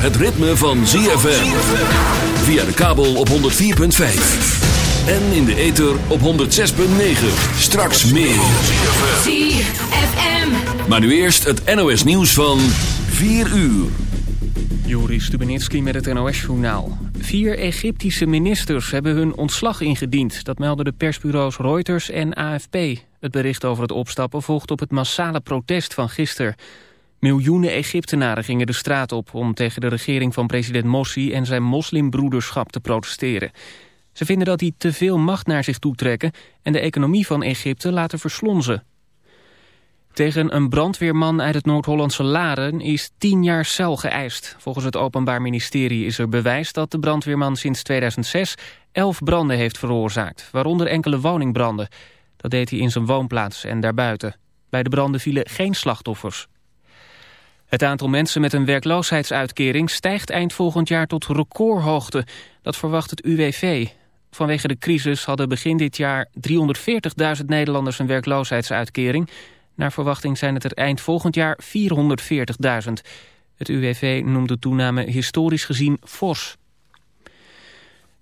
het ritme van ZFM. Via de kabel op 104.5. En in de ether op 106.9. Straks meer. ZFM. Maar nu eerst het NOS nieuws van 4 uur. Joris Stubenitski met het NOS-journaal. Vier Egyptische ministers hebben hun ontslag ingediend. Dat melden de persbureaus Reuters en AFP. Het bericht over het opstappen volgt op het massale protest van gisteren. Miljoenen Egyptenaren gingen de straat op... om tegen de regering van president Morsi en zijn moslimbroederschap te protesteren. Ze vinden dat die te veel macht naar zich toetrekken... en de economie van Egypte laten verslonzen. Tegen een brandweerman uit het Noord-Hollandse Laren is tien jaar cel geëist. Volgens het Openbaar Ministerie is er bewijs dat de brandweerman sinds 2006 elf branden heeft veroorzaakt, waaronder enkele woningbranden. Dat deed hij in zijn woonplaats en daarbuiten. Bij de branden vielen geen slachtoffers. Het aantal mensen met een werkloosheidsuitkering stijgt eind volgend jaar tot recordhoogte. Dat verwacht het UWV. Vanwege de crisis hadden begin dit jaar 340.000 Nederlanders een werkloosheidsuitkering. Naar verwachting zijn het er eind volgend jaar 440.000. Het UWV noemt de toename historisch gezien fors.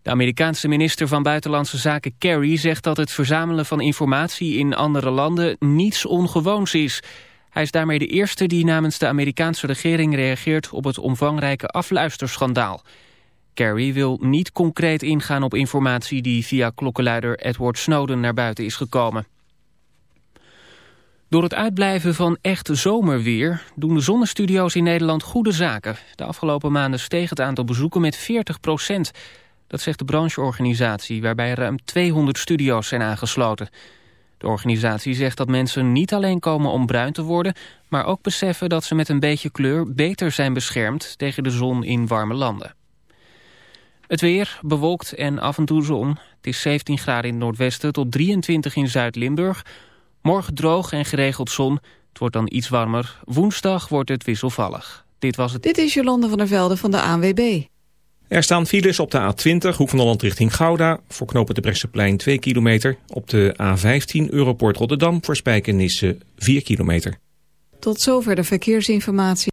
De Amerikaanse minister van Buitenlandse Zaken Kerry zegt dat het verzamelen van informatie in andere landen niets ongewoons is. Hij is daarmee de eerste die namens de Amerikaanse regering reageert op het omvangrijke afluisterschandaal. Kerry wil niet concreet ingaan op informatie die via klokkenluider Edward Snowden naar buiten is gekomen. Door het uitblijven van echt zomerweer doen de zonnestudio's in Nederland goede zaken. De afgelopen maanden steeg het aantal bezoeken met 40 procent. Dat zegt de brancheorganisatie, waarbij ruim 200 studio's zijn aangesloten. De organisatie zegt dat mensen niet alleen komen om bruin te worden... maar ook beseffen dat ze met een beetje kleur beter zijn beschermd... tegen de zon in warme landen. Het weer, bewolkt en af en toe zon. Het is 17 graden in het noordwesten tot 23 in Zuid-Limburg. Morgen droog en geregeld zon. Het wordt dan iets warmer. Woensdag wordt het wisselvallig. Dit was het. Dit is Jolande van der Velde van de ANWB. Er staan files op de A20, Hoek van Holland richting Gouda... voor knopen de Bresseplein 2 kilometer. Op de A15, Europort Rotterdam voor Spijkenisse 4 kilometer. Tot zover de verkeersinformatie.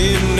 in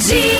Zee.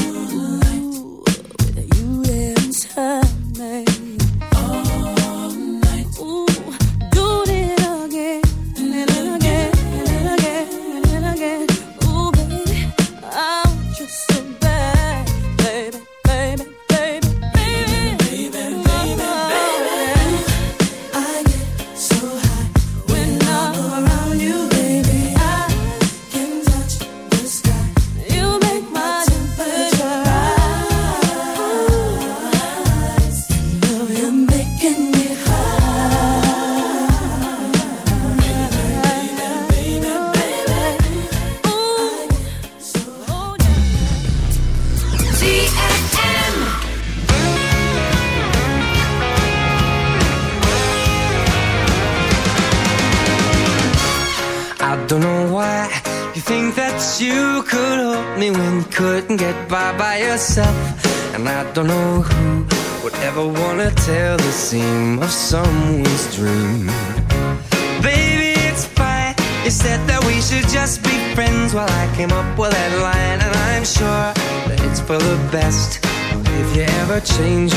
best. If you ever change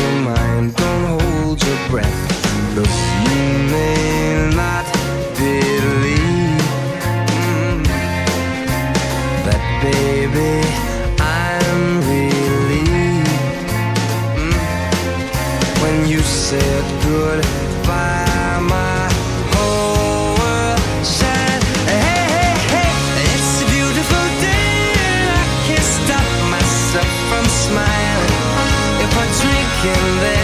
give it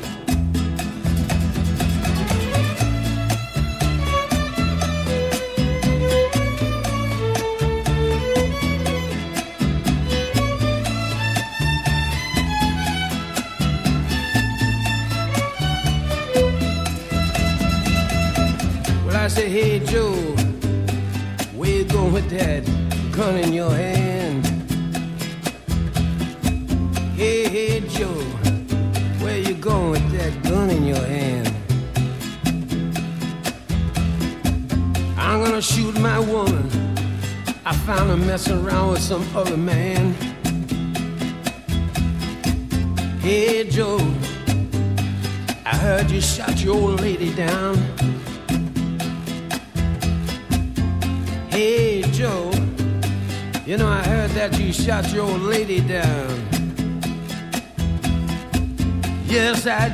hey Joe, where you going with that gun in your hand? got your lady down. Yes, I